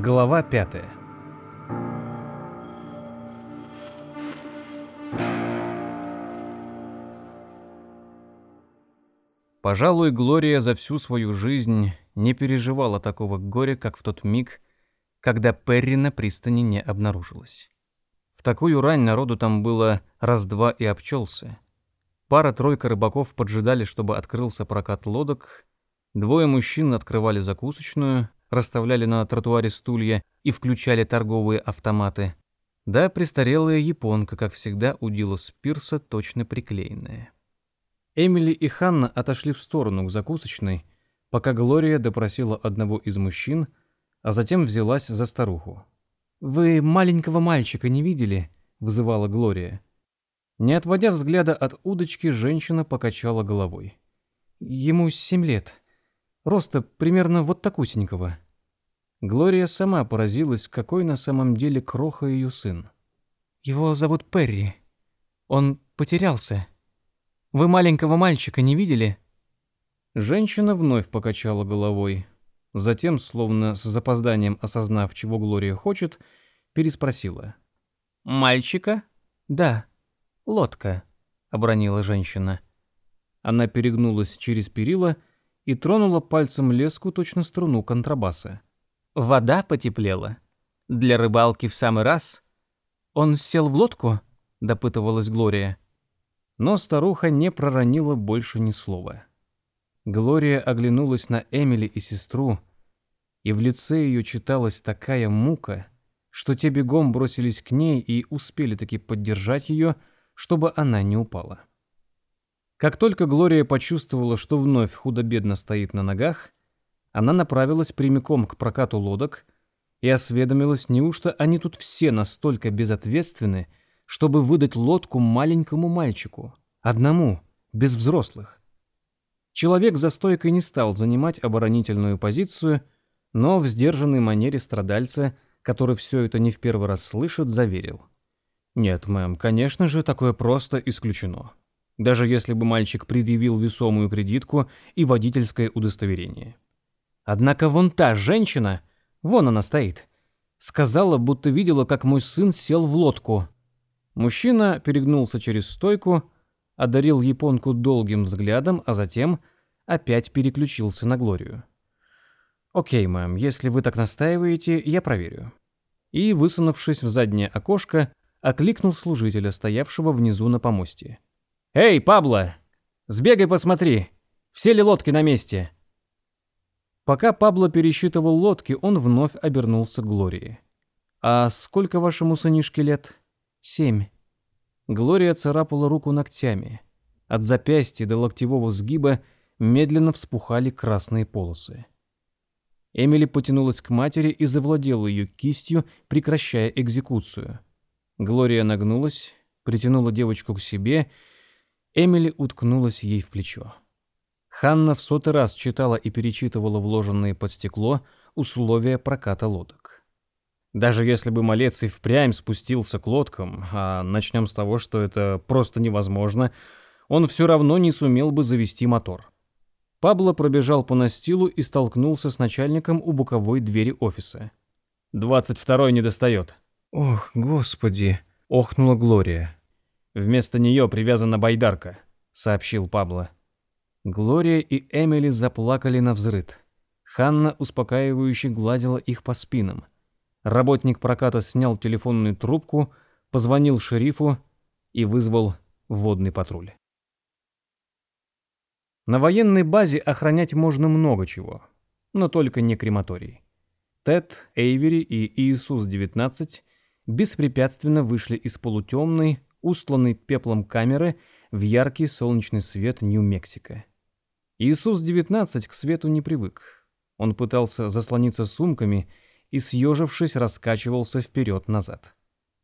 Глава пятая. Пожалуй, Глория за всю свою жизнь не переживала такого горя, как в тот миг, когда Перри на пристани не обнаружилась. В такую рань народу там было раз-два и обчелся. Пара-тройка рыбаков поджидали, чтобы открылся прокат лодок, двое мужчин открывали закусочную, расставляли на тротуаре стулья и включали торговые автоматы. Да, престарелая японка, как всегда, удила с пирса точно приклеенная. Эмили и Ханна отошли в сторону к закусочной, пока Глория допросила одного из мужчин, а затем взялась за старуху. «Вы маленького мальчика не видели?» — вызывала Глория. Не отводя взгляда от удочки, женщина покачала головой. «Ему семь лет. Роста примерно вот такусенького». Глория сама поразилась, какой на самом деле кроха ее сын. «Его зовут Перри. Он потерялся. Вы маленького мальчика не видели?» Женщина вновь покачала головой. Затем, словно с запозданием осознав, чего Глория хочет, переспросила. «Мальчика?» «Да, лодка», — обронила женщина. Она перегнулась через перила и тронула пальцем леску точно струну контрабаса. «Вода потеплела. Для рыбалки в самый раз». «Он сел в лодку?» — допытывалась Глория. Но старуха не проронила больше ни слова. Глория оглянулась на Эмили и сестру, и в лице ее читалась такая мука, что те бегом бросились к ней и успели таки поддержать ее, чтобы она не упала. Как только Глория почувствовала, что вновь худо-бедно стоит на ногах, она направилась прямиком к прокату лодок и осведомилась, неужто они тут все настолько безответственны, чтобы выдать лодку маленькому мальчику, одному, без взрослых. Человек за стойкой не стал занимать оборонительную позицию, но в сдержанной манере страдальца, который все это не в первый раз слышит, заверил. «Нет, мэм, конечно же, такое просто исключено. Даже если бы мальчик предъявил весомую кредитку и водительское удостоверение. Однако вон та женщина, вон она стоит, сказала, будто видела, как мой сын сел в лодку. Мужчина перегнулся через стойку, одарил японку долгим взглядом, а затем опять переключился на Глорию. «Окей, мэм, если вы так настаиваете, я проверю». И, высунувшись в заднее окошко, окликнул служителя, стоявшего внизу на помосте. «Эй, Пабло! Сбегай посмотри, все ли лодки на месте?» Пока Пабло пересчитывал лодки, он вновь обернулся к Глории. «А сколько вашему сынишке лет?» «Семь». Глория царапала руку ногтями. От запястья до локтевого сгиба медленно вспухали красные полосы. Эмили потянулась к матери и завладела ее кистью, прекращая экзекуцию. Глория нагнулась, притянула девочку к себе. Эмили уткнулась ей в плечо. Ханна в сотый раз читала и перечитывала вложенные под стекло условия проката лодок. Даже если бы малец и впрямь спустился к лодкам, а начнем с того, что это просто невозможно, он все равно не сумел бы завести мотор. Пабло пробежал по настилу и столкнулся с начальником у боковой двери офиса. «Двадцать второй не достает». «Ох, господи!» — охнула Глория. «Вместо нее привязана байдарка», — сообщил Пабло. Глория и Эмили заплакали на взрыд. Ханна успокаивающе гладила их по спинам — Работник проката снял телефонную трубку, позвонил шерифу и вызвал водный патруль. На военной базе охранять можно много чего, но только не крематорий. Тед, Эйвери и Иисус-19 беспрепятственно вышли из полутемной, устланной пеплом камеры в яркий солнечный свет Нью-Мексико. Иисус-19 к свету не привык. Он пытался заслониться сумками и, съежившись, раскачивался вперед-назад.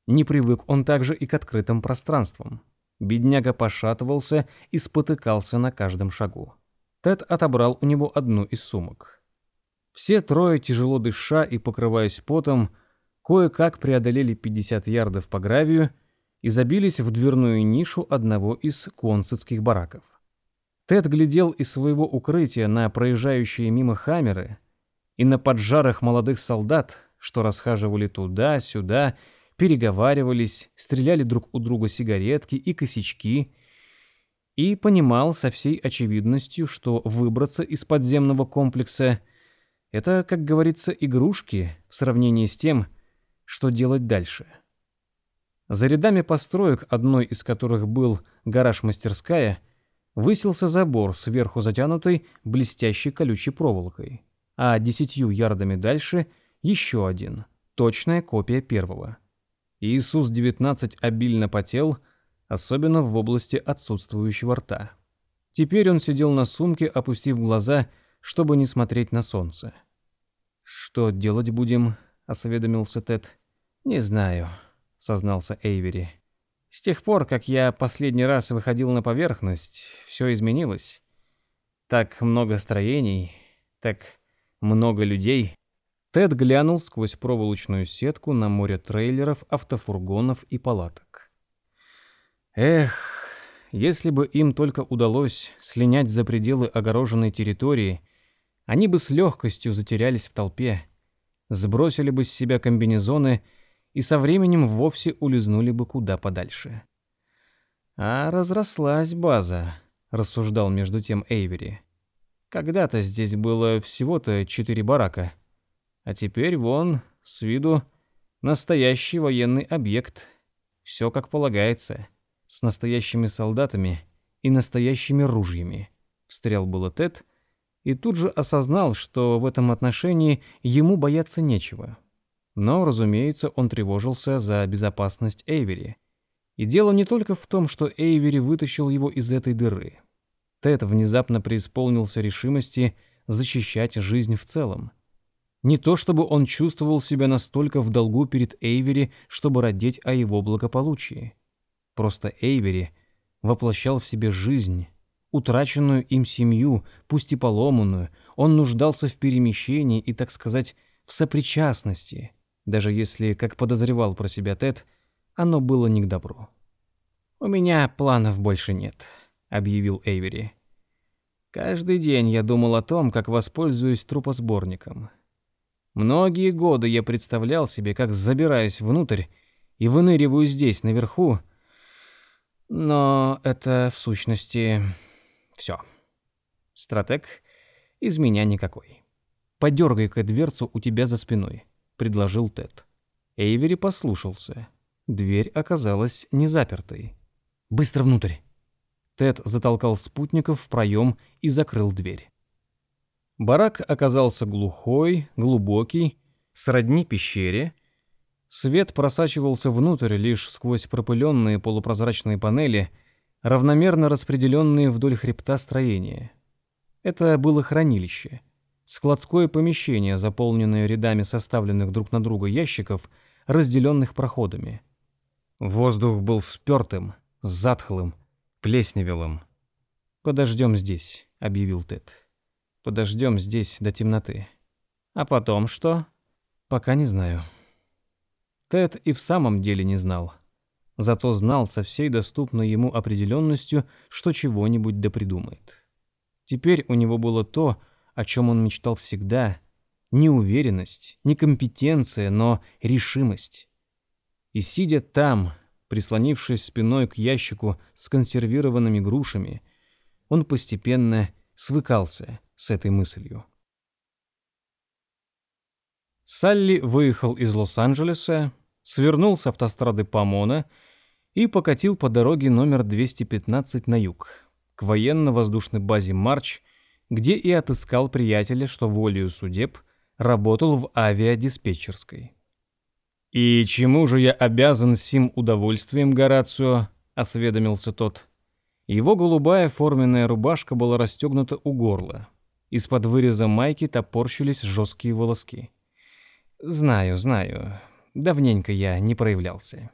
Не привык он также и к открытым пространствам. Бедняга пошатывался и спотыкался на каждом шагу. Тед отобрал у него одну из сумок. Все трое, тяжело дыша и покрываясь потом, кое-как преодолели 50 ярдов по гравию и забились в дверную нишу одного из концетских бараков. Тед глядел из своего укрытия на проезжающие мимо хаммеры и на поджарых молодых солдат, что расхаживали туда-сюда, переговаривались, стреляли друг у друга сигаретки и косячки, и понимал со всей очевидностью, что выбраться из подземного комплекса — это, как говорится, игрушки в сравнении с тем, что делать дальше. За рядами построек, одной из которых был гараж-мастерская, высился забор, сверху затянутый блестящей колючей проволокой, а десятью ярдами дальше еще один, точная копия первого. Иисус-19 обильно потел, особенно в области отсутствующего рта. Теперь он сидел на сумке, опустив глаза, чтобы не смотреть на солнце. «Что делать будем?» — осведомился Тед. «Не знаю», — сознался Эйвери. «С тех пор, как я последний раз выходил на поверхность, все изменилось. Так много строений, так много людей». Тед глянул сквозь проволочную сетку на море трейлеров, автофургонов и палаток. Эх, если бы им только удалось слинять за пределы огороженной территории, они бы с легкостью затерялись в толпе сбросили бы с себя комбинезоны и со временем вовсе улизнули бы куда подальше. «А разрослась база», — рассуждал между тем Эйвери. «Когда-то здесь было всего-то четыре барака, а теперь вон, с виду, настоящий военный объект. Все как полагается, с настоящими солдатами и настоящими ружьями», — встрял было Тед, — и тут же осознал, что в этом отношении ему бояться нечего. Но, разумеется, он тревожился за безопасность Эйвери. И дело не только в том, что Эйвери вытащил его из этой дыры. Тед внезапно преисполнился решимости защищать жизнь в целом. Не то чтобы он чувствовал себя настолько в долгу перед Эйвери, чтобы родить о его благополучии. Просто Эйвери воплощал в себе жизнь, утраченную им семью, пусть и поломанную, он нуждался в перемещении и, так сказать, в сопричастности, даже если, как подозревал про себя Тед, оно было не к добру. «У меня планов больше нет», — объявил Эйвери. «Каждый день я думал о том, как воспользуюсь трупосборником. Многие годы я представлял себе, как забираюсь внутрь и выныриваю здесь, наверху, но это, в сущности, все. Стратег из меня никакой. Подергай-ка дверцу у тебя за спиной, предложил Тед. Эйвери послушался. Дверь оказалась не запертой. Быстро внутрь. Тед затолкал спутников в проем и закрыл дверь. Барак оказался глухой, глубокий, сродни пещере. Свет просачивался внутрь лишь сквозь пропыленные полупрозрачные панели — равномерно распределенные вдоль хребта строения. Это было хранилище. Складское помещение, заполненное рядами составленных друг на друга ящиков, разделенных проходами. Воздух был спёртым, затхлым, плесневелым. «Подождем здесь», — объявил Тед. «Подождем здесь до темноты. А потом что?» «Пока не знаю». Тед и в самом деле не знал зато знал со всей доступной ему определенностью, что чего-нибудь допридумает. Теперь у него было то, о чем он мечтал всегда, не уверенность, не компетенция, но решимость. И сидя там, прислонившись спиной к ящику с консервированными грушами, он постепенно свыкался с этой мыслью. Салли выехал из Лос-Анджелеса, свернул с автострады Помона и покатил по дороге номер 215 на юг, к военно-воздушной базе «Марч», где и отыскал приятеля, что волею судеб работал в авиадиспетчерской. «И чему же я обязан сим удовольствием, Горацио?» — осведомился тот. Его голубая форменная рубашка была расстегнута у горла. Из-под выреза майки топорщились жесткие волоски. «Знаю, знаю. Давненько я не проявлялся».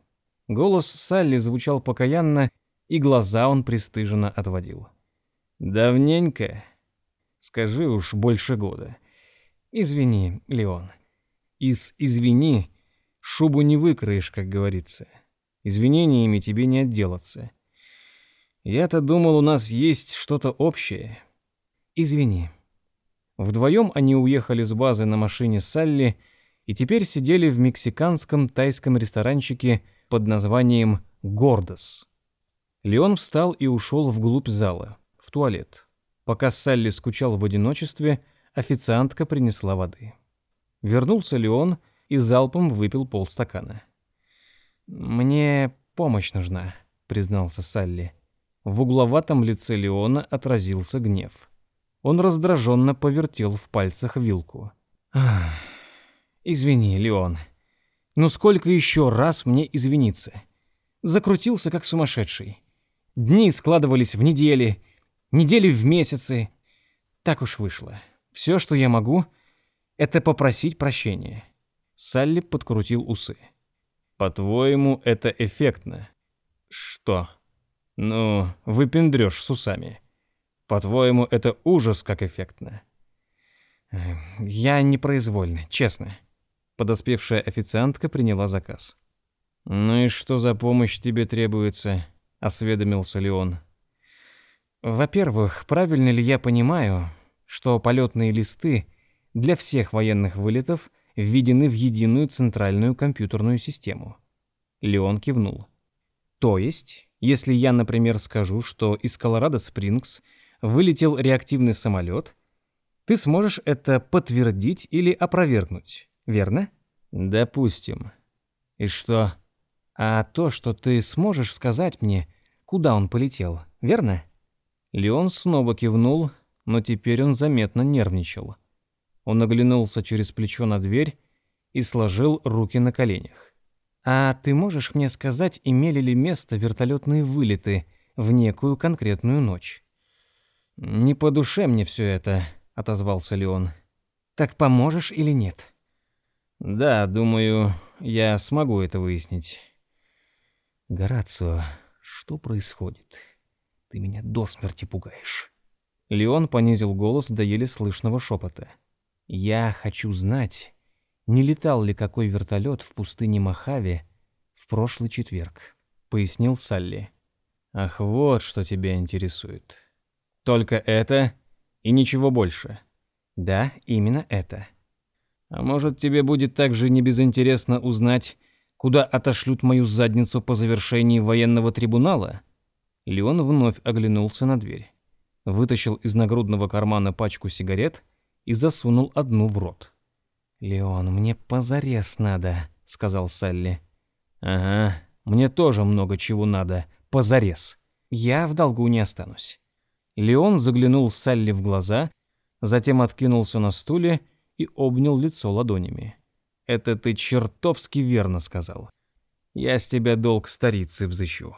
Голос Салли звучал покаянно, и глаза он пристыженно отводил. «Давненько? Скажи уж, больше года. Извини, Леон. Из «извини» шубу не выкроешь, как говорится. Извинениями тебе не отделаться. Я-то думал, у нас есть что-то общее. Извини». Вдвоем они уехали с базы на машине Салли, и теперь сидели в мексиканском тайском ресторанчике под названием «Гордос». Леон встал и ушел вглубь зала, в туалет. Пока Салли скучал в одиночестве, официантка принесла воды. Вернулся Леон и залпом выпил полстакана. «Мне помощь нужна», — признался Салли. В угловатом лице Леона отразился гнев. Он раздраженно повертел в пальцах вилку. «Извини, Леон. Ну сколько еще раз мне извиниться? Закрутился как сумасшедший. Дни складывались в недели, недели в месяцы. Так уж вышло. Все, что я могу, это попросить прощения». Салли подкрутил усы. По-твоему, это эффектно? Что? Ну, выпендрёшь с усами. По-твоему, это ужас как эффектно? Эм, я непроизвольно, честно. Подоспевшая официантка приняла заказ. Ну и что за помощь тебе требуется? осведомился Леон. Во-первых, правильно ли я понимаю, что полетные листы для всех военных вылетов введены в единую центральную компьютерную систему. Леон кивнул. То есть, если я, например, скажу, что из Колорадо-Спрингс вылетел реактивный самолет, ты сможешь это подтвердить или опровергнуть, верно? Допустим. И что? А то, что ты сможешь сказать мне, куда он полетел, верно? Леон снова кивнул, но теперь он заметно нервничал. Он оглянулся через плечо на дверь и сложил руки на коленях. «А ты можешь мне сказать, имели ли место вертолетные вылеты в некую конкретную ночь?» «Не по душе мне все это», — отозвался Леон. «Так поможешь или нет?» «Да, думаю, я смогу это выяснить». «Горацио, что происходит? Ты меня до смерти пугаешь». Леон понизил голос до еле слышного шепота. Я хочу знать, не летал ли какой вертолет в пустыне Мохаве в прошлый четверг, пояснил Салли. Ах, вот что тебя интересует. Только это и ничего больше. Да, именно это. А может, тебе будет также небезынтересно узнать, куда отошлют мою задницу по завершении военного трибунала? Леон вновь оглянулся на дверь, вытащил из нагрудного кармана пачку сигарет и засунул одну в рот. «Леон, мне позарез надо», — сказал Салли. «Ага, мне тоже много чего надо, позарез. Я в долгу не останусь». Леон заглянул Салли в глаза, затем откинулся на стуле и обнял лицо ладонями. «Это ты чертовски верно сказал. Я с тебя долг старицы взыщу».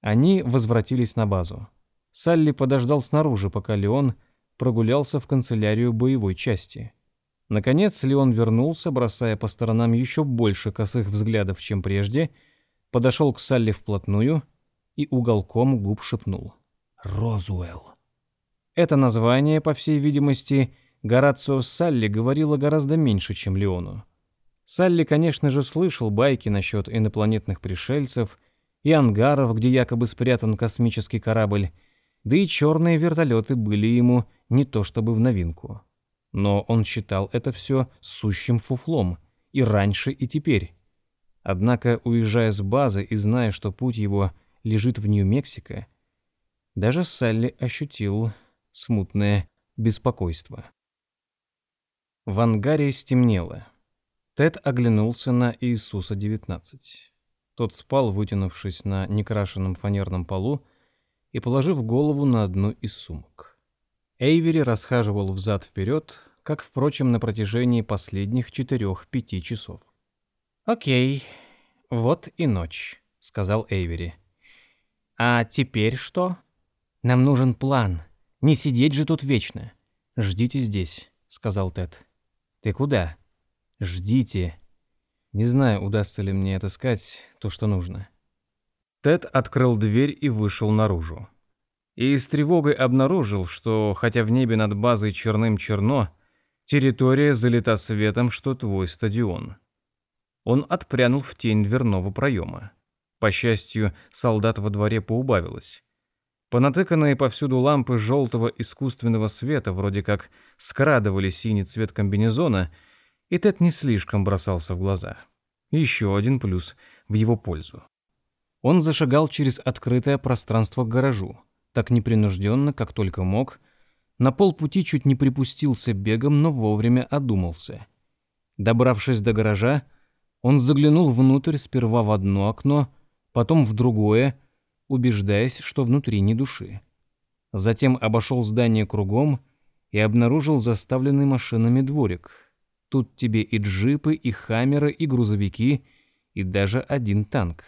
Они возвратились на базу. Салли подождал снаружи, пока Леон прогулялся в канцелярию боевой части. Наконец Леон вернулся, бросая по сторонам еще больше косых взглядов, чем прежде, подошел к Салли вплотную и уголком губ шепнул. «Розуэлл». Это название, по всей видимости, Горацио Салли говорило гораздо меньше, чем Леону. Салли, конечно же, слышал байки насчет инопланетных пришельцев и ангаров, где якобы спрятан космический корабль, да и черные вертолеты были ему не то чтобы в новинку. Но он считал это все сущим фуфлом, и раньше, и теперь. Однако, уезжая с базы и зная, что путь его лежит в Нью-Мексико, даже Салли ощутил смутное беспокойство. В ангаре стемнело. Тед оглянулся на Иисуса-19. Тот спал, вытянувшись на некрашенном фанерном полу и положив голову на одну из сумок. Эйвери расхаживал взад-вперед, как, впрочем, на протяжении последних четырех-пяти часов. «Окей, вот и ночь», — сказал Эйвери. «А теперь что? Нам нужен план. Не сидеть же тут вечно. Ждите здесь», — сказал Тед. «Ты куда?» «Ждите. Не знаю, удастся ли мне отыскать то, что нужно». Тед открыл дверь и вышел наружу и с тревогой обнаружил, что, хотя в небе над базой черным-черно, территория залита светом, что твой стадион. Он отпрянул в тень дверного проема. По счастью, солдат во дворе поубавилось. Понатыканные повсюду лампы желтого искусственного света вроде как скрадывали синий цвет комбинезона И Тед не слишком бросался в глаза. Еще один плюс в его пользу. Он зашагал через открытое пространство к гаражу, так непринужденно, как только мог. На полпути чуть не припустился бегом, но вовремя одумался. Добравшись до гаража, он заглянул внутрь сперва в одно окно, потом в другое, убеждаясь, что внутри ни души. Затем обошел здание кругом и обнаружил заставленный машинами дворик. Тут тебе и джипы, и хаммеры, и грузовики, и даже один танк.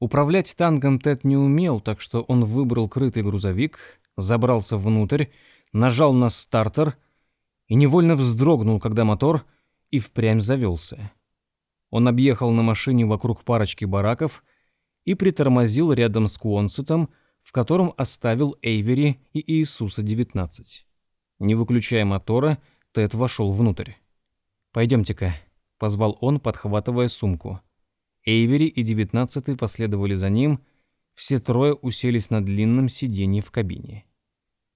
Управлять танком Тед не умел, так что он выбрал крытый грузовик, забрался внутрь, нажал на стартер и невольно вздрогнул, когда мотор и впрямь завелся. Он объехал на машине вокруг парочки бараков и притормозил рядом с Куонсетом, в котором оставил Эйвери и Иисуса-19. Не выключая мотора, Тед вошел внутрь. «Пойдемте-ка», — позвал он, подхватывая сумку. Эйвери и девятнадцатый последовали за ним, все трое уселись на длинном сиденье в кабине.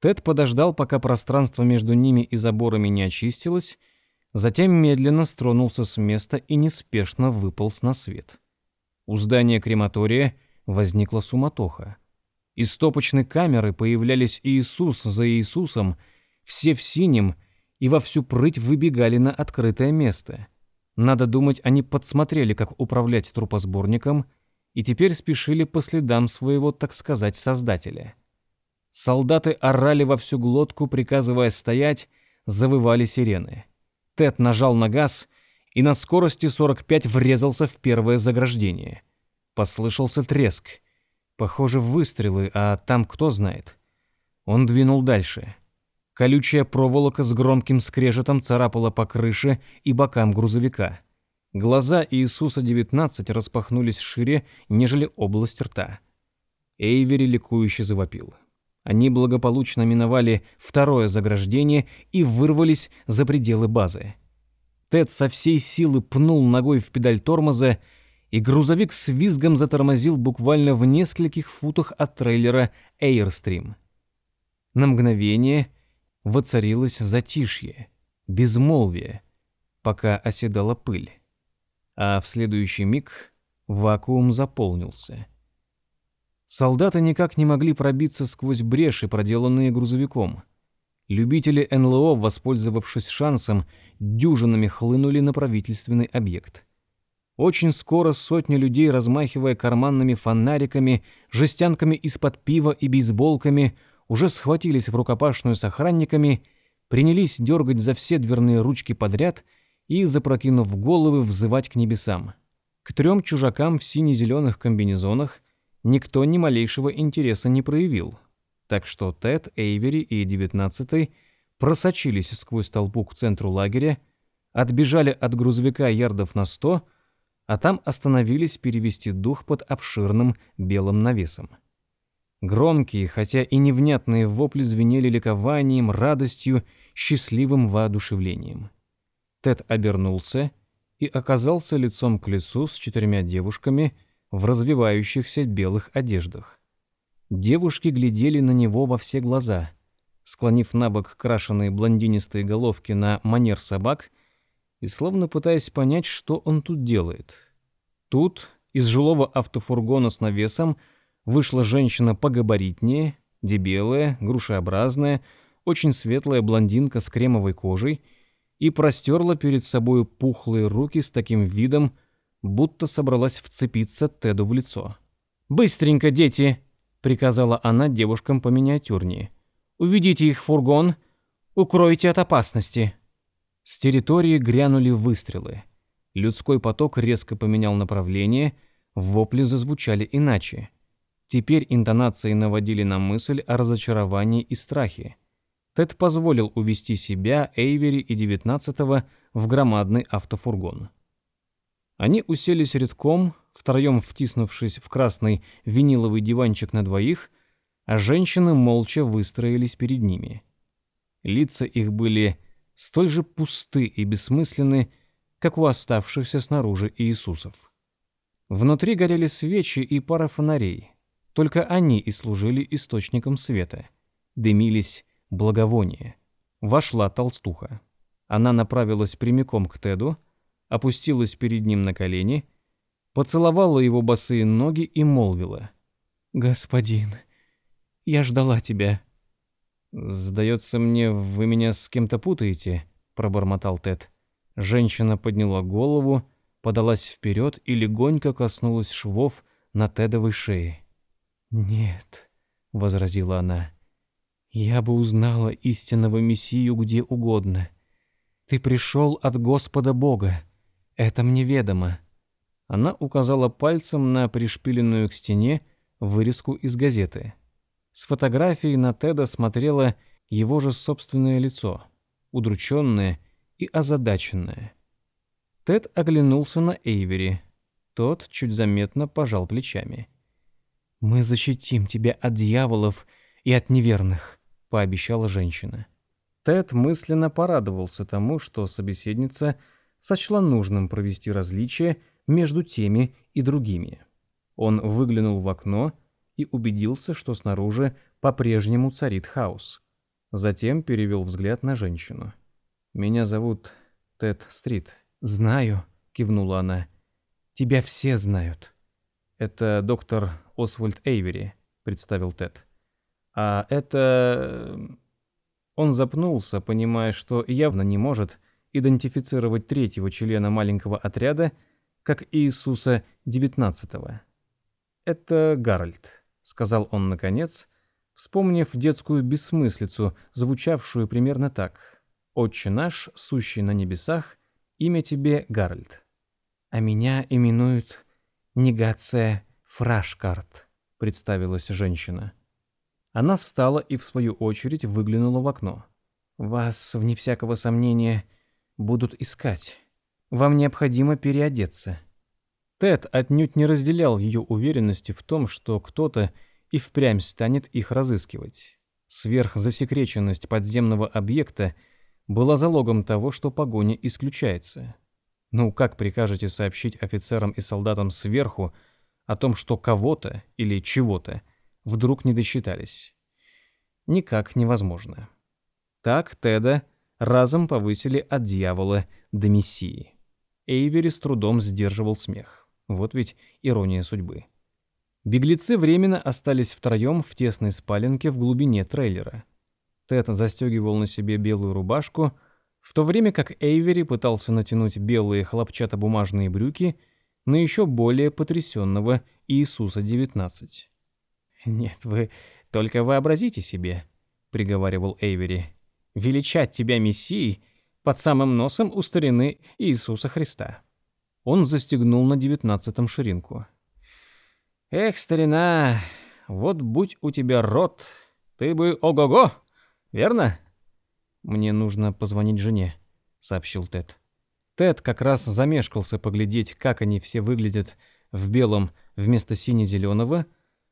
Тед подождал, пока пространство между ними и заборами не очистилось, затем медленно стронулся с места и неспешно выполз на свет. У здания крематория возникла суматоха. Из стопочной камеры появлялись Иисус за Иисусом, все в синем, и во всю прыть выбегали на открытое место. Надо думать, они подсмотрели, как управлять трупосборником, и теперь спешили по следам своего, так сказать, создателя. Солдаты орали во всю глотку, приказывая стоять, завывали сирены. Тед нажал на газ и на скорости 45 врезался в первое заграждение. Послышался треск. Похоже, выстрелы, а там кто знает. Он двинул дальше. Колючая проволока с громким скрежетом царапала по крыше и бокам грузовика. Глаза Иисуса-19 распахнулись шире, нежели область рта. Эйвери ликующе завопил. Они благополучно миновали второе заграждение и вырвались за пределы базы. Тед со всей силы пнул ногой в педаль тормоза, и грузовик с визгом затормозил буквально в нескольких футах от трейлера Airstream. На мгновение воцарилось затишье, безмолвие, пока оседала пыль. А в следующий миг вакуум заполнился. Солдаты никак не могли пробиться сквозь бреши, проделанные грузовиком. Любители НЛО, воспользовавшись шансом, дюжинами хлынули на правительственный объект. Очень скоро сотни людей, размахивая карманными фонариками, жестянками из-под пива и бейсболками, уже схватились в рукопашную с охранниками, принялись дергать за все дверные ручки подряд и, запрокинув головы, взывать к небесам. К трем чужакам в сине-зеленых комбинезонах никто ни малейшего интереса не проявил, так что Тед, Эйвери и девятнадцатый просочились сквозь толпу к центру лагеря, отбежали от грузовика ярдов на сто, а там остановились перевести дух под обширным белым навесом. Громкие, хотя и невнятные вопли звенели ликованием, радостью, счастливым воодушевлением. Тед обернулся и оказался лицом к лицу с четырьмя девушками в развивающихся белых одеждах. Девушки глядели на него во все глаза, склонив на бок крашеные блондинистые головки на манер собак и словно пытаясь понять, что он тут делает. Тут из жилого автофургона с навесом – вышла женщина погабаритнее, дебелая, грушеобразная, очень светлая блондинка с кремовой кожей и простерла перед собой пухлые руки с таким видом, будто собралась вцепиться Теду в лицо. «Быстренько, дети!» — приказала она девушкам по миниатюрнее. «Уведите их в фургон, укройте от опасности». С территории грянули выстрелы. Людской поток резко поменял направление, вопли зазвучали иначе. Теперь интонации наводили на мысль о разочаровании и страхе. Тед позволил увести себя, Эйвери и девятнадцатого в громадный автофургон. Они уселись редком, втроем втиснувшись в красный виниловый диванчик на двоих, а женщины молча выстроились перед ними. Лица их были столь же пусты и бессмысленны, как у оставшихся снаружи Иисусов. Внутри горели свечи и пара фонарей. Только они и служили источником света. Дымились благовония. Вошла толстуха. Она направилась прямиком к Теду, опустилась перед ним на колени, поцеловала его босые ноги и молвила. «Господин, я ждала тебя». «Сдается мне, вы меня с кем-то путаете», — пробормотал Тед. Женщина подняла голову, подалась вперед и легонько коснулась швов на Тедовой шее. «Нет», — возразила она, — «я бы узнала истинного Мессию где угодно. Ты пришел от Господа Бога, это мне ведомо». Она указала пальцем на пришпиленную к стене вырезку из газеты. С фотографией на Теда смотрело его же собственное лицо, удрученное и озадаченное. Тед оглянулся на Эйвери. Тот чуть заметно пожал плечами. «Мы защитим тебя от дьяволов и от неверных», — пообещала женщина. Тед мысленно порадовался тому, что собеседница сочла нужным провести различие между теми и другими. Он выглянул в окно и убедился, что снаружи по-прежнему царит хаос. Затем перевел взгляд на женщину. «Меня зовут Тед Стрит». «Знаю», — кивнула она. «Тебя все знают». «Это доктор Освальд Эйвери», — представил Тед. «А это...» Он запнулся, понимая, что явно не может идентифицировать третьего члена маленького отряда как Иисуса девятнадцатого. «Это Гарольд», — сказал он наконец, вспомнив детскую бессмыслицу, звучавшую примерно так. «Отче наш, сущий на небесах, имя тебе Гарольд». «А меня именуют Негация Фрашкарт», — представилась женщина. Она встала и, в свою очередь, выглянула в окно. «Вас, вне всякого сомнения, будут искать. Вам необходимо переодеться». Тед отнюдь не разделял ее уверенности в том, что кто-то и впрямь станет их разыскивать. Сверхзасекреченность подземного объекта была залогом того, что погоня исключается. Ну, как прикажете сообщить офицерам и солдатам сверху о том, что кого-то или чего-то вдруг не досчитались? Никак невозможно. Так Теда разом повысили от дьявола до мессии. Эйвери с трудом сдерживал смех. Вот ведь ирония судьбы. Беглецы временно остались втроем в тесной спаленке в глубине трейлера. Тед застегивал на себе белую рубашку, в то время как Эйвери пытался натянуть белые хлопчатобумажные брюки на еще более потрясенного Иисуса 19. «Нет, вы только вообразите себе», — приговаривал Эйвери, — «величать тебя Мессией под самым носом у старины Иисуса Христа». Он застегнул на девятнадцатом ширинку. «Эх, старина, вот будь у тебя рот, ты бы ого-го, верно?» «Мне нужно позвонить жене», — сообщил Тед. Тед как раз замешкался поглядеть, как они все выглядят в белом вместо сине-зеленого,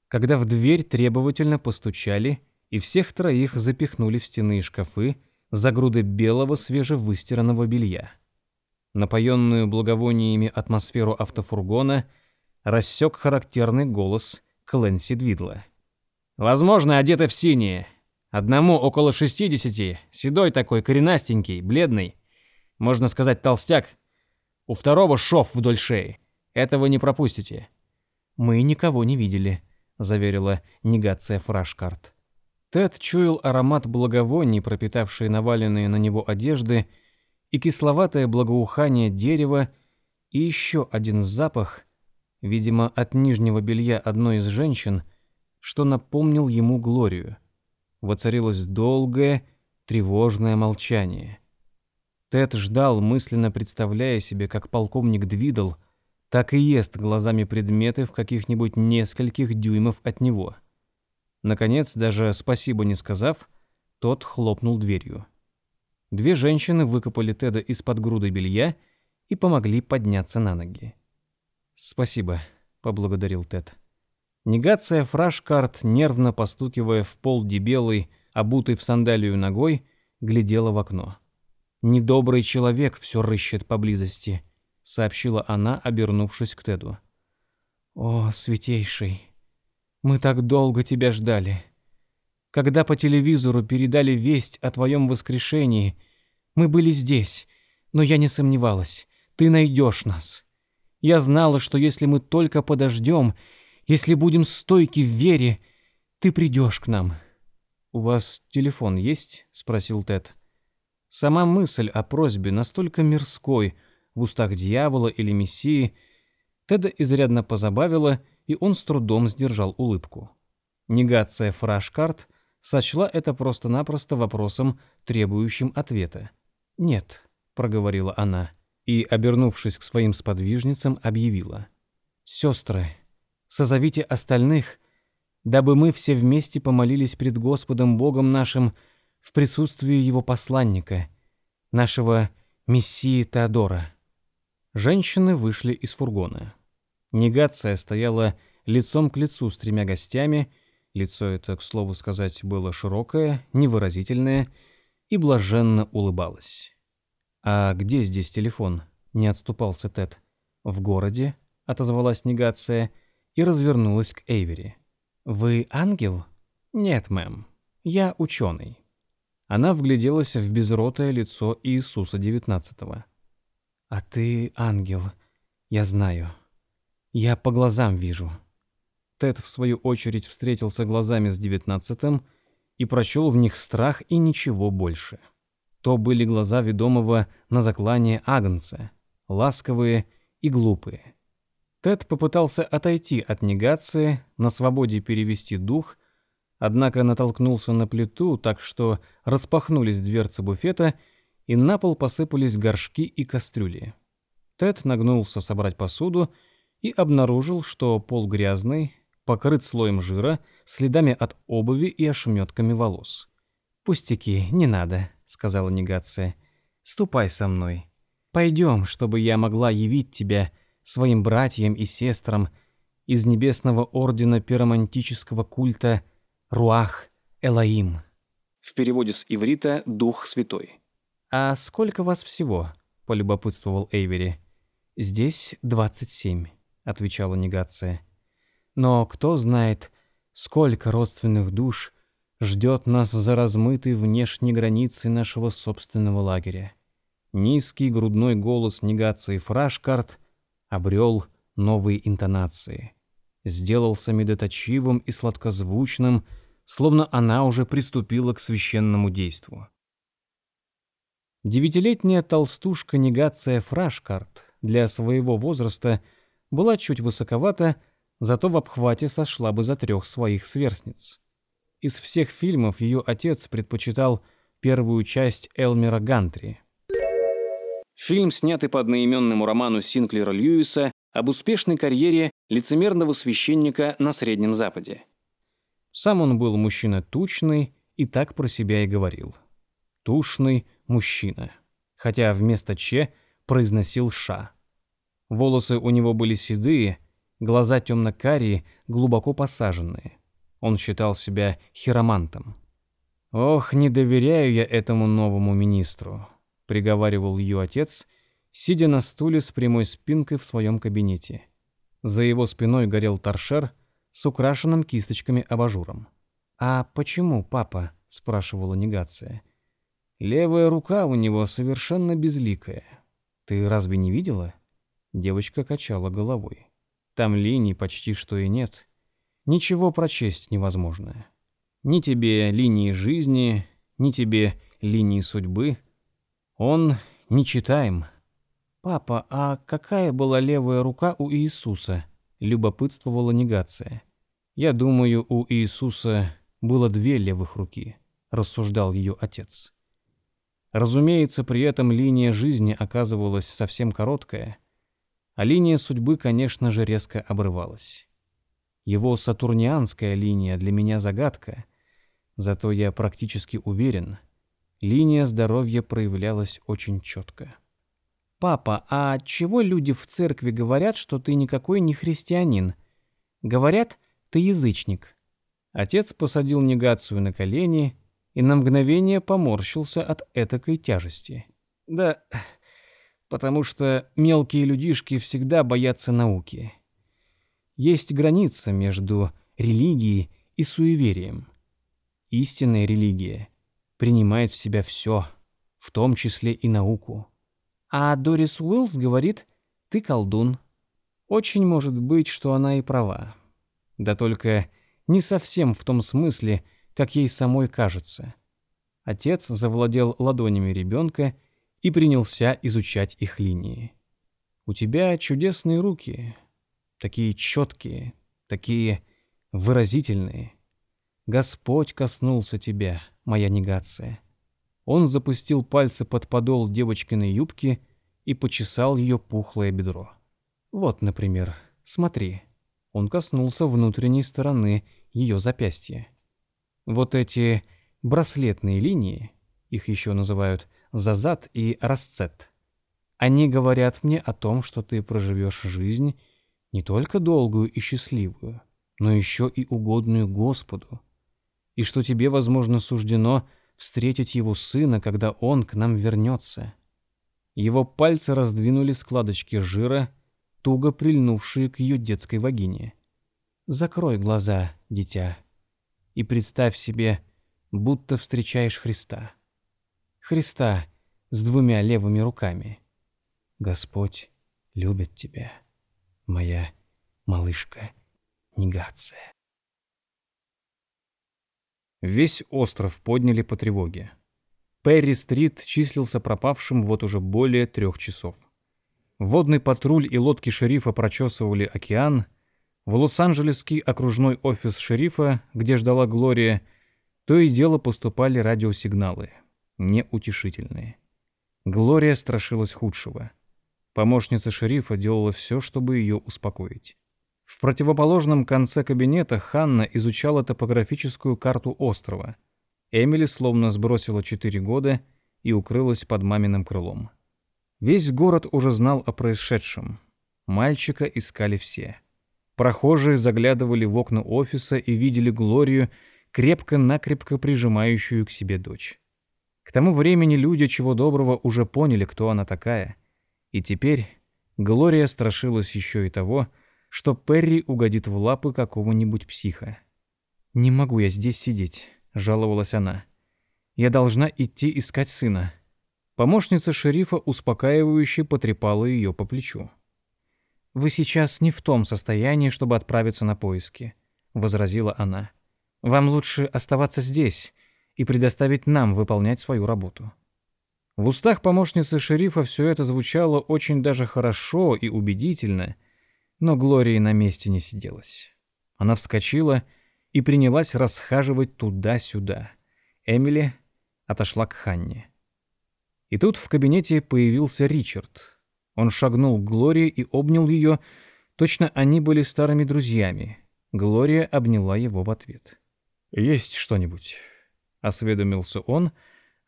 когда в дверь требовательно постучали и всех троих запихнули в стены шкафы за груды белого свежевыстиранного белья. Напоенную благовониями атмосферу автофургона — рассек характерный голос Кленси Двидла. «Возможно, одеты в синие. Одному около шестидесяти, седой такой, коренастенький, бледный. Можно сказать, толстяк. У второго шов вдоль шеи. Этого не пропустите». «Мы никого не видели», — заверила негация Фрашкарт. Тед чуял аромат благовоний, пропитавшие наваленные на него одежды, и кисловатое благоухание дерева, и еще один запах — видимо, от нижнего белья одной из женщин, что напомнил ему Глорию. Воцарилось долгое, тревожное молчание. Тед ждал, мысленно представляя себе, как полковник Двидл так и ест глазами предметы в каких-нибудь нескольких дюймов от него. Наконец, даже спасибо не сказав, тот хлопнул дверью. Две женщины выкопали Теда из-под груды белья и помогли подняться на ноги. «Спасибо», — поблагодарил Тед. Негация фрашкарт, нервно постукивая в пол дебелой, обутой в сандалию ногой, глядела в окно. «Недобрый человек все рыщет поблизости», — сообщила она, обернувшись к Теду. «О, святейший, мы так долго тебя ждали. Когда по телевизору передали весть о твоем воскрешении, Мы были здесь, но я не сомневалась. Ты найдешь нас. Я знала, что если мы только подождем, если будем стойки в вере, ты придешь к нам». «У вас телефон есть?» — спросил Тед. Сама мысль о просьбе настолько мирской в устах дьявола или мессии Теда изрядно позабавила, и он с трудом сдержал улыбку. Негация фрашкарт сочла это просто-напросто вопросом, требующим ответа. «Нет», — проговорила она, и, обернувшись к своим сподвижницам, объявила. «Сестры, созовите остальных, дабы мы все вместе помолились пред Господом Богом нашим в присутствии Его посланника, нашего Мессии Теодора. Женщины вышли из фургона. Негация стояла лицом к лицу с тремя гостями, лицо это, к слову сказать, было широкое, невыразительное, и блаженно улыбалась. «А где здесь телефон?» — не отступался Тед. «В городе», — отозвалась негация и развернулась к Эйвери. «Вы ангел?» «Нет, мэм. Я ученый». Она вгляделась в безротое лицо Иисуса девятнадцатого. «А ты ангел, я знаю. Я по глазам вижу». Тед, в свою очередь, встретился глазами с девятнадцатым и прочел в них страх и ничего больше. То были глаза ведомого на заклание Агнца, ласковые и глупые. Тед попытался отойти от негации, на свободе перевести дух однако натолкнулся на плиту, так что распахнулись дверцы буфета, и на пол посыпались горшки и кастрюли. Тед нагнулся собрать посуду и обнаружил, что пол грязный, покрыт слоем жира, следами от обуви и ошметками волос. «Пустяки, не надо», — сказала негация. «Ступай со мной. Пойдем, чтобы я могла явить тебя своим братьям и сестрам из небесного ордена пиромантического культа Руах Элаим. В переводе с иврита «Дух Святой». «А сколько вас всего?» — полюбопытствовал Эйвери. «Здесь двадцать семь», — отвечала негация. «Но кто знает, сколько родственных душ ждет нас за размытой внешней границей нашего собственного лагеря». Низкий грудной голос негации Фрашкарт обрел новые интонации. Сделался медоточивым и сладкозвучным, словно она уже приступила к священному действу. Девятилетняя толстушка негация Фрашкарт для своего возраста была чуть высоковата, зато в обхвате сошла бы за трех своих сверстниц. Из всех фильмов ее отец предпочитал первую часть Элмера Гантри. Фильм, снятый по одноименному роману Синклера Льюиса об успешной карьере лицемерного священника на Среднем Западе. Сам он был мужчина тучный и так про себя и говорил. Тушный мужчина. Хотя вместо «че» произносил «ша». Волосы у него были седые, глаза темно-карие, глубоко посаженные. Он считал себя хиромантом. «Ох, не доверяю я этому новому министру», — приговаривал ее отец, сидя на стуле с прямой спинкой в своем кабинете. За его спиной горел торшер — с украшенным кисточками абажуром. «А почему, папа?» – спрашивала негация. «Левая рука у него совершенно безликая. Ты разве не видела?» Девочка качала головой. «Там линий почти что и нет. Ничего прочесть невозможно. Ни тебе линии жизни, ни тебе линии судьбы. Он нечитаем». «Папа, а какая была левая рука у Иисуса?» любопытствовала негация. «Я думаю, у Иисуса было две левых руки», — рассуждал ее отец. Разумеется, при этом линия жизни оказывалась совсем короткая, а линия судьбы, конечно же, резко обрывалась. Его сатурнианская линия для меня загадка, зато я практически уверен, линия здоровья проявлялась очень четко. «Папа, а чего люди в церкви говорят, что ты никакой не христианин? Говорят, ты язычник». Отец посадил негацию на колени и на мгновение поморщился от этакой тяжести. «Да, потому что мелкие людишки всегда боятся науки. Есть граница между религией и суеверием. Истинная религия принимает в себя все, в том числе и науку. А Дорис Уиллс говорит, ты колдун. Очень может быть, что она и права. Да только не совсем в том смысле, как ей самой кажется. Отец завладел ладонями ребенка и принялся изучать их линии. У тебя чудесные руки, такие четкие, такие выразительные. Господь коснулся тебя, моя негация. Он запустил пальцы под подол девочкиной юбки и почесал ее пухлое бедро. Вот, например, смотри. Он коснулся внутренней стороны ее запястья. Вот эти браслетные линии, их еще называют зазад и расцет, они говорят мне о том, что ты проживешь жизнь не только долгую и счастливую, но еще и угодную Господу, и что тебе, возможно, суждено встретить его сына, когда он к нам вернется. Его пальцы раздвинули складочки жира, туго прильнувшие к ее детской вагине. Закрой глаза, дитя, и представь себе, будто встречаешь Христа. Христа с двумя левыми руками. Господь любит тебя, моя малышка Негация. Весь остров подняли по тревоге. Перри-стрит числился пропавшим вот уже более трех часов. Водный патруль и лодки шерифа прочесывали океан. В Лос-Анджелесский окружной офис шерифа, где ждала Глория, то и дело поступали радиосигналы, неутешительные. Глория страшилась худшего — Помощница шерифа делала все, чтобы ее успокоить. В противоположном конце кабинета Ханна изучала топографическую карту острова. Эмили словно сбросила четыре года и укрылась под маминым крылом. Весь город уже знал о происшедшем. Мальчика искали все. Прохожие заглядывали в окна офиса и видели Глорию, крепко-накрепко прижимающую к себе дочь. К тому времени люди, чего доброго, уже поняли, кто она такая — и теперь Глория страшилась еще и того, что Перри угодит в лапы какого-нибудь психа. «Не могу я здесь сидеть», — жаловалась она. «Я должна идти искать сына». Помощница шерифа успокаивающе потрепала ее по плечу. «Вы сейчас не в том состоянии, чтобы отправиться на поиски», — возразила она. «Вам лучше оставаться здесь и предоставить нам выполнять свою работу». В устах помощницы шерифа все это звучало очень даже хорошо и убедительно, но Глории на месте не сиделась. Она вскочила и принялась расхаживать туда-сюда. Эмили отошла к Ханне. И тут в кабинете появился Ричард. Он шагнул к Глории и обнял ее, точно они были старыми друзьями. Глория обняла его в ответ. «Есть что-нибудь?» — осведомился он —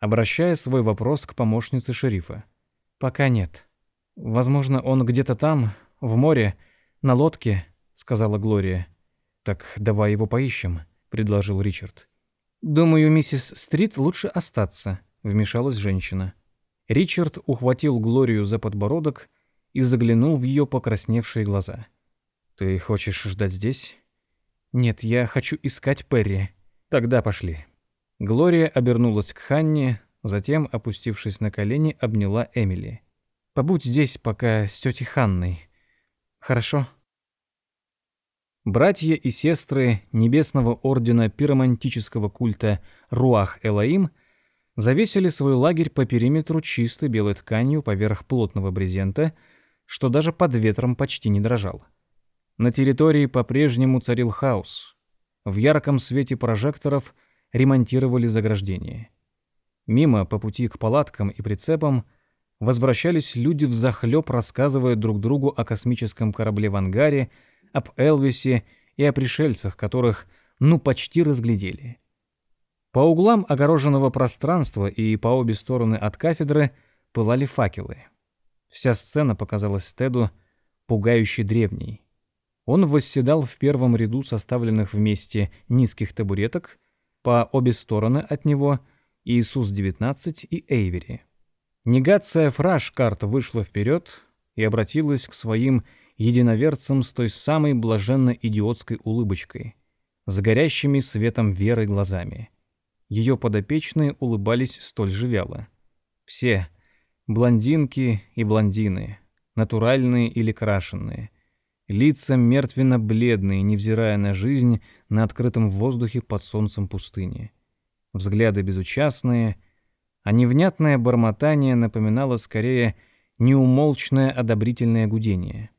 обращая свой вопрос к помощнице шерифа. «Пока нет. Возможно, он где-то там, в море, на лодке», — сказала Глория. «Так давай его поищем», — предложил Ричард. «Думаю, миссис Стрит лучше остаться», — вмешалась женщина. Ричард ухватил Глорию за подбородок и заглянул в ее покрасневшие глаза. «Ты хочешь ждать здесь?» «Нет, я хочу искать Перри. Тогда пошли». Глория обернулась к Ханне, затем, опустившись на колени, обняла Эмили. «Побудь здесь пока с тетей Ханной. Хорошо?» Братья и сестры Небесного Ордена Пиромантического культа Руах-Элаим завесили свой лагерь по периметру чистой белой тканью поверх плотного брезента, что даже под ветром почти не дрожал. На территории по-прежнему царил хаос. В ярком свете прожекторов ремонтировали заграждения. Мимо, по пути к палаткам и прицепам, возвращались люди взахлёб, рассказывая друг другу о космическом корабле в ангаре, об Элвисе и о пришельцах, которых ну почти разглядели. По углам огороженного пространства и по обе стороны от кафедры пылали факелы. Вся сцена показалась Теду пугающе древней. Он восседал в первом ряду составленных вместе низких табуреток по обе стороны от него Иисус-19 и Эйвери. Негация Фрашкарт вышла вперед и обратилась к своим единоверцам с той самой блаженно-идиотской улыбочкой, с горящими светом веры глазами. Ее подопечные улыбались столь же вяло. Все. Блондинки и блондины. Натуральные или крашеные. Лица мертвенно-бледные, невзирая на жизнь на открытом воздухе под солнцем пустыни. Взгляды безучастные, а невнятное бормотание напоминало скорее неумолчное одобрительное гудение.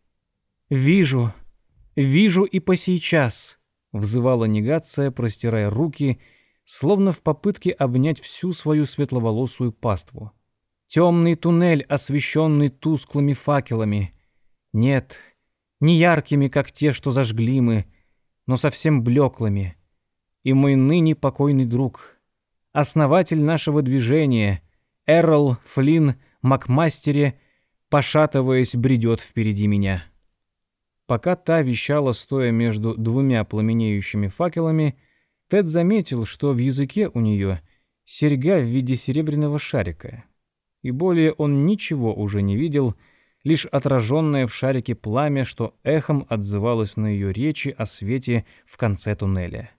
«Вижу, вижу и по сейчас», — взывала негация, простирая руки, словно в попытке обнять всю свою светловолосую паству. Темный туннель, освещенный тусклыми факелами. Нет, не яркими, как те, что зажгли мы, но совсем блеклыми. И мой ныне покойный друг, основатель нашего движения, Эрл Флинн Макмастере, пошатываясь, бредет впереди меня. Пока та вещала, стоя между двумя пламенеющими факелами, Тед заметил, что в языке у нее серьга в виде серебряного шарика. И более он ничего уже не видел, лишь отраженное в шарике пламя, что эхом отзывалось на ее речи о свете в конце туннеля.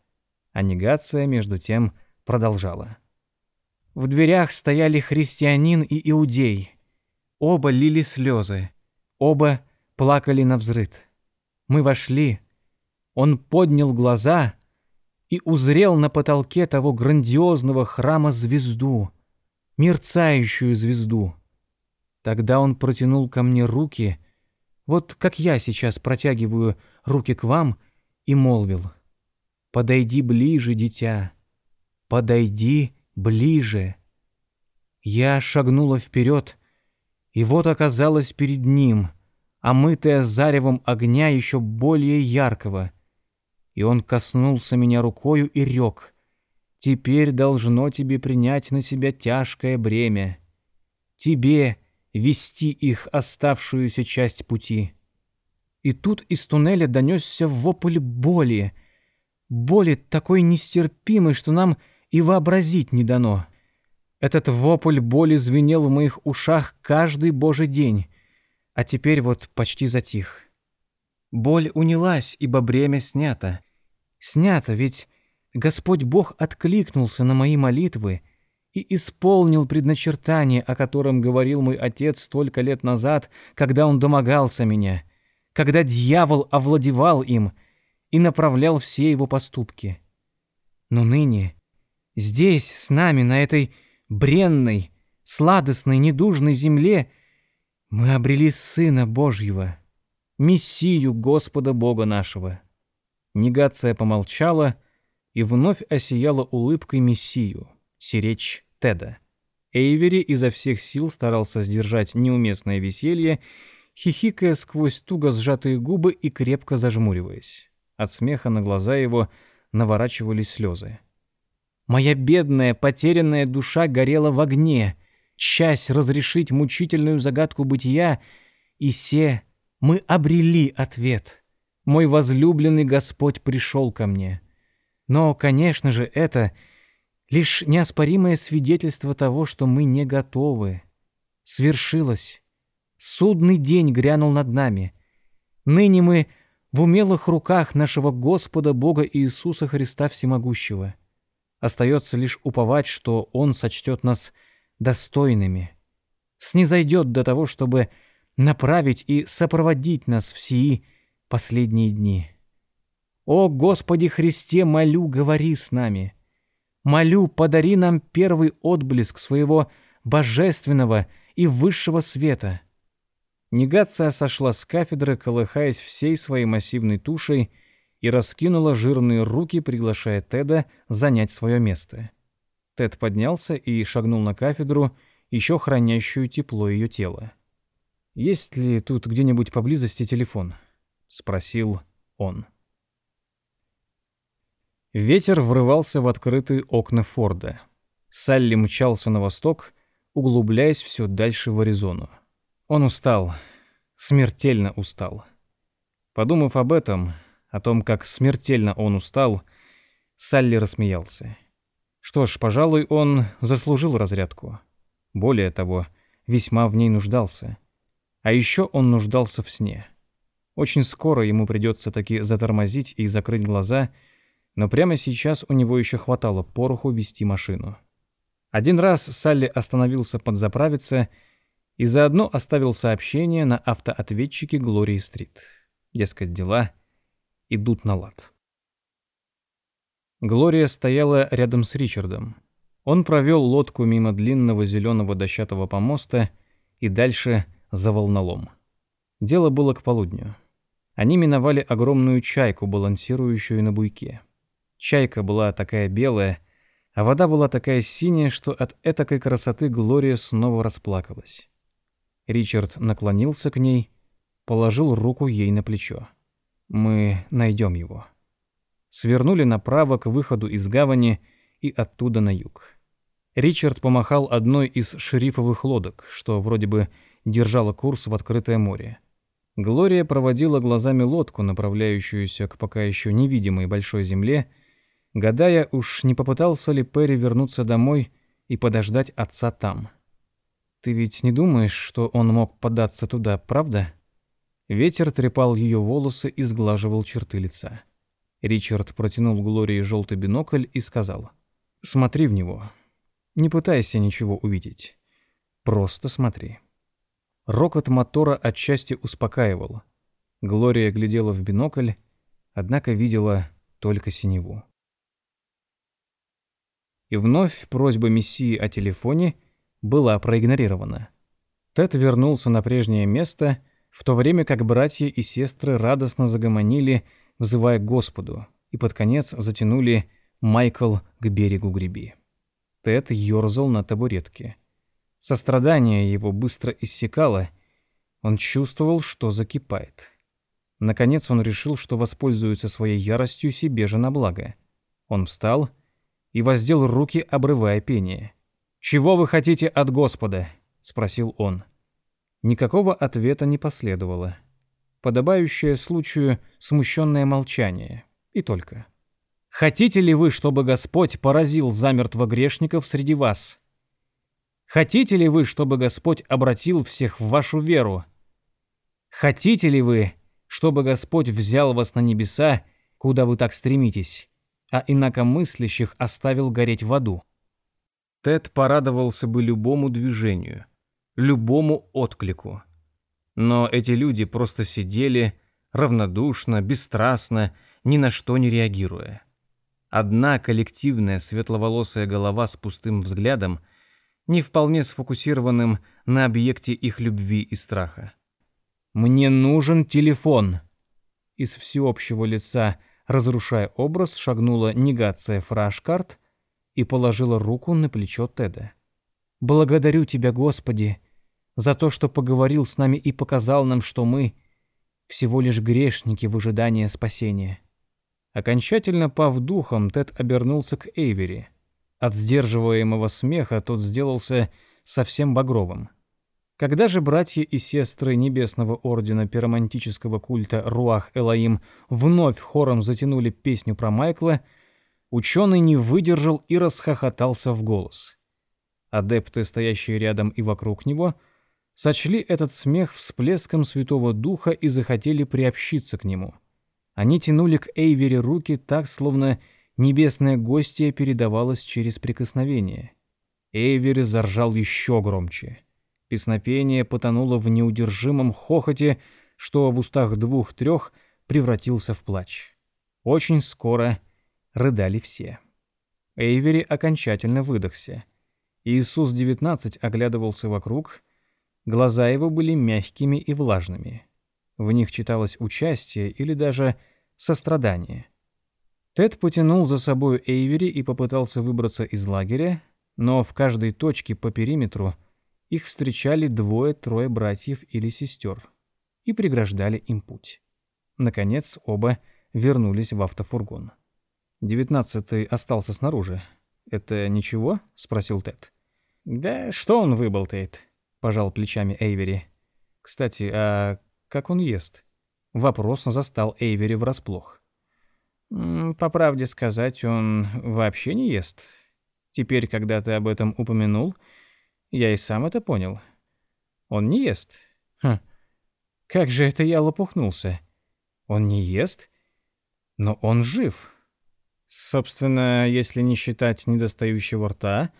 А негация, между тем, продолжала. В дверях стояли христианин и иудей. Оба лили слезы. Оба плакали на взрыд. Мы вошли. Он поднял глаза и узрел на потолке того грандиозного храма звезду, мерцающую звезду. Тогда он протянул ко мне руки, вот как я сейчас протягиваю руки к вам, и молвил, «Подойди ближе, дитя, подойди ближе». Я шагнула вперед, и вот оказалась перед ним, омытая заревом огня еще более яркого. И он коснулся меня рукою и рёк, «Теперь должно тебе принять на себя тяжкое бремя. Тебе, вести их оставшуюся часть пути. И тут из туннеля донесся вопль боли. Боли такой нестерпимой, что нам и вообразить не дано. Этот вопль боли звенел в моих ушах каждый божий день, а теперь вот почти затих. Боль унялась, ибо бремя снято. Снято, ведь Господь Бог откликнулся на мои молитвы — и исполнил предначертание, о котором говорил мой отец столько лет назад, когда он домогался меня, когда дьявол овладевал им и направлял все его поступки. Но ныне, здесь, с нами, на этой бренной, сладостной, недужной земле, мы обрели Сына Божьего, Мессию Господа Бога нашего. Негация помолчала и вновь осияла улыбкой Мессию, сиречь Теда. Эйвери изо всех сил старался сдержать неуместное веселье, хихикая сквозь туго сжатые губы и крепко зажмуриваясь. От смеха на глаза его наворачивались слезы. «Моя бедная, потерянная душа горела в огне, часть разрешить мучительную загадку бытия, и се мы обрели ответ. Мой возлюбленный Господь пришел ко мне. Но, конечно же, это Лишь неоспоримое свидетельство того, что мы не готовы. Свершилось. Судный день грянул над нами. Ныне мы в умелых руках нашего Господа Бога Иисуса Христа Всемогущего. Остается лишь уповать, что Он сочтет нас достойными. Снизойдет до того, чтобы направить и сопроводить нас в сии последние дни. О Господи Христе, молю, говори с нами. Молю, подари нам первый отблеск своего божественного и высшего света». Негация сошла с кафедры, колыхаясь всей своей массивной тушей, и раскинула жирные руки, приглашая Теда занять свое место. Тед поднялся и шагнул на кафедру, еще хранящую тепло ее тела. «Есть ли тут где-нибудь поблизости телефон?» — спросил он. Ветер врывался в открытые окна Форда. Салли мчался на восток, углубляясь все дальше в Аризону. Он устал, смертельно устал. Подумав об этом, о том, как смертельно он устал, Салли рассмеялся. Что ж, пожалуй, он заслужил разрядку. Более того, весьма в ней нуждался. А еще он нуждался в сне. Очень скоро ему придется таки затормозить и закрыть глаза — но прямо сейчас у него еще хватало пороху вести машину. Один раз Салли остановился подзаправиться и заодно оставил сообщение на автоответчике Глории-стрит. Дескать, дела идут на лад. Глория стояла рядом с Ричардом. Он провел лодку мимо длинного зеленого дощатого помоста и дальше за волнолом. Дело было к полудню. Они миновали огромную чайку, балансирующую на буйке. Чайка была такая белая, а вода была такая синяя, что от этакой красоты Глория снова расплакалась. Ричард наклонился к ней, положил руку ей на плечо. «Мы найдем его». Свернули направо к выходу из гавани и оттуда на юг. Ричард помахал одной из шерифовых лодок, что вроде бы держала курс в открытое море. Глория проводила глазами лодку, направляющуюся к пока еще невидимой большой земле, гадая, уж не попытался ли Перри вернуться домой и подождать отца там. «Ты ведь не думаешь, что он мог податься туда, правда?» Ветер трепал ее волосы и сглаживал черты лица. Ричард протянул Глории желтый бинокль и сказал, «Смотри в него. Не пытайся ничего увидеть. Просто смотри». Рокот мотора отчасти успокаивал. Глория глядела в бинокль, однако видела только синеву. И вновь просьба Мессии о телефоне была проигнорирована. Тед вернулся на прежнее место, в то время как братья и сестры радостно загомонили, взывая к Господу, и под конец затянули «Майкл к берегу греби». Тед ёрзал на табуретке. Сострадание его быстро иссякало, он чувствовал, что закипает. Наконец он решил, что воспользуется своей яростью себе же на благо. Он встал и воздел руки, обрывая пение. «Чего вы хотите от Господа?» — спросил он. Никакого ответа не последовало. Подобающее случаю смущенное молчание. И только. «Хотите ли вы, чтобы Господь поразил замертво грешников среди вас?» Хотите ли вы, чтобы Господь обратил всех в вашу веру? Хотите ли вы, чтобы Господь взял вас на небеса, куда вы так стремитесь, а инакомыслящих оставил гореть в аду? Тед порадовался бы любому движению, любому отклику. Но эти люди просто сидели равнодушно, бесстрастно, ни на что не реагируя. Одна коллективная светловолосая голова с пустым взглядом – не вполне сфокусированным на объекте их любви и страха. «Мне нужен телефон!» Из всеобщего лица, разрушая образ, шагнула негация фрашкарт и положила руку на плечо Теда. «Благодарю тебя, Господи, за то, что поговорил с нами и показал нам, что мы всего лишь грешники в ожидании спасения». Окончательно пав духом, Тед обернулся к Эйвери – от сдерживаемого смеха тот сделался совсем багровым. Когда же братья и сестры Небесного Ордена Пиромантического культа Руах Элаим вновь хором затянули песню про Майкла, ученый не выдержал и расхохотался в голос. Адепты, стоящие рядом и вокруг него, сочли этот смех всплеском Святого Духа и захотели приобщиться к нему. Они тянули к Эйвере руки так, словно Небесное гостье передавалось через прикосновение. Эйвери заржал еще громче. Песнопение потонуло в неудержимом хохоте, что в устах двух-трех превратился в плач. Очень скоро рыдали все. Эйвери окончательно выдохся. Иисус-19 оглядывался вокруг, глаза его были мягкими и влажными. В них читалось участие или даже сострадание. Тед потянул за собой Эйвери и попытался выбраться из лагеря, но в каждой точке по периметру их встречали двое-трое братьев или сестер и преграждали им путь. Наконец оба вернулись в автофургон. Девятнадцатый остался снаружи. «Это ничего?» — спросил Тед. «Да что он выболтает?» — пожал плечами Эйвери. «Кстати, а как он ест?» Вопрос застал Эйвери врасплох. По правде сказать, он вообще не ест. Теперь, когда ты об этом упомянул, я и сам это понял. Он не ест. Хм. Как же это я лопухнулся? Он не ест, но он жив. Собственно, если не считать недостающего рта,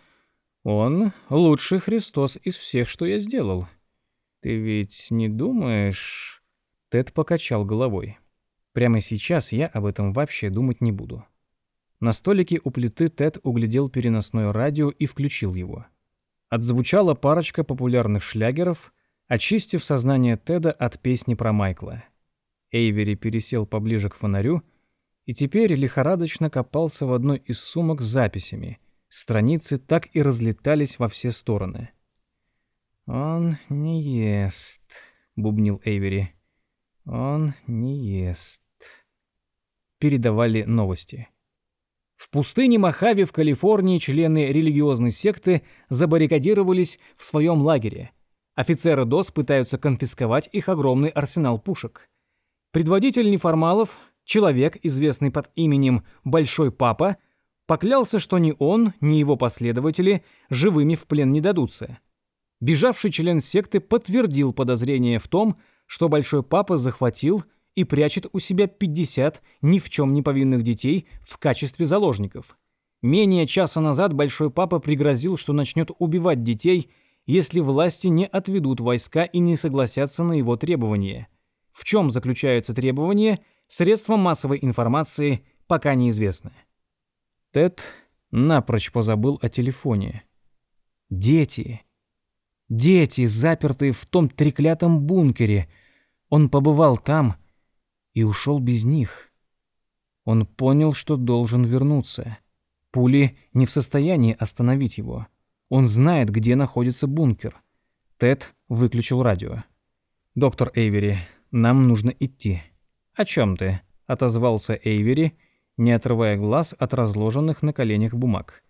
Он лучший Христос из всех, что я сделал. Ты ведь не думаешь...» Тед покачал головой. «Прямо сейчас я об этом вообще думать не буду». На столике у плиты Тед углядел переносное радио и включил его. Отзвучала парочка популярных шлягеров, очистив сознание Теда от песни про Майкла. Эйвери пересел поближе к фонарю и теперь лихорадочно копался в одной из сумок с записями — Страницы так и разлетались во все стороны. «Он не ест», — бубнил Эйвери. «Он не ест». Передавали новости. В пустыне Мохаве в Калифорнии члены религиозной секты забаррикадировались в своем лагере. Офицеры ДОС пытаются конфисковать их огромный арсенал пушек. Предводитель неформалов, человек, известный под именем Большой Папа, поклялся, что ни он, ни его последователи живыми в плен не дадутся. Бежавший член секты подтвердил подозрение в том, что Большой Папа захватил и прячет у себя 50 ни в чем не повинных детей в качестве заложников. Менее часа назад Большой Папа пригрозил, что начнет убивать детей, если власти не отведут войска и не согласятся на его требования. В чем заключаются требования, средства массовой информации пока неизвестны. Тед напрочь позабыл о телефоне. Дети. Дети, запертые в том треклятом бункере. Он побывал там и ушел без них. Он понял, что должен вернуться. Пули не в состоянии остановить его. Он знает, где находится бункер. Тед выключил радио. «Доктор Эйвери, нам нужно идти». «О чем ты?» — отозвался Эйвери не отрывая глаз от разложенных на коленях бумаг.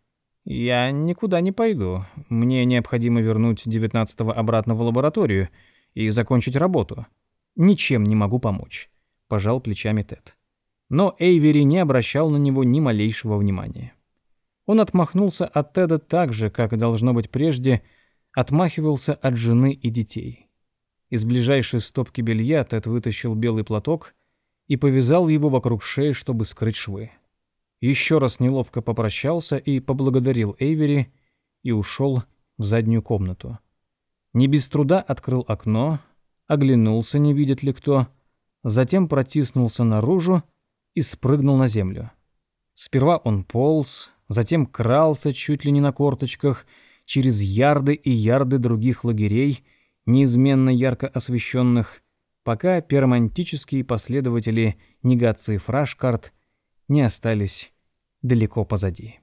«Я никуда не пойду. Мне необходимо вернуть девятнадцатого обратно в лабораторию и закончить работу. Ничем не могу помочь», — пожал плечами Тед. Но Эйвери не обращал на него ни малейшего внимания. Он отмахнулся от Теда так же, как, должно быть, прежде отмахивался от жены и детей. Из ближайшей стопки белья Тед вытащил белый платок и повязал его вокруг шеи, чтобы скрыть швы. Еще раз неловко попрощался и поблагодарил Эйвери и ушел в заднюю комнату. Не без труда открыл окно, оглянулся, не видит ли кто, затем протиснулся наружу и спрыгнул на землю. Сперва он полз, затем крался чуть ли не на корточках через ярды и ярды других лагерей, неизменно ярко освещенных, пока пермантические последователи негации фрашкарт не остались далеко позади.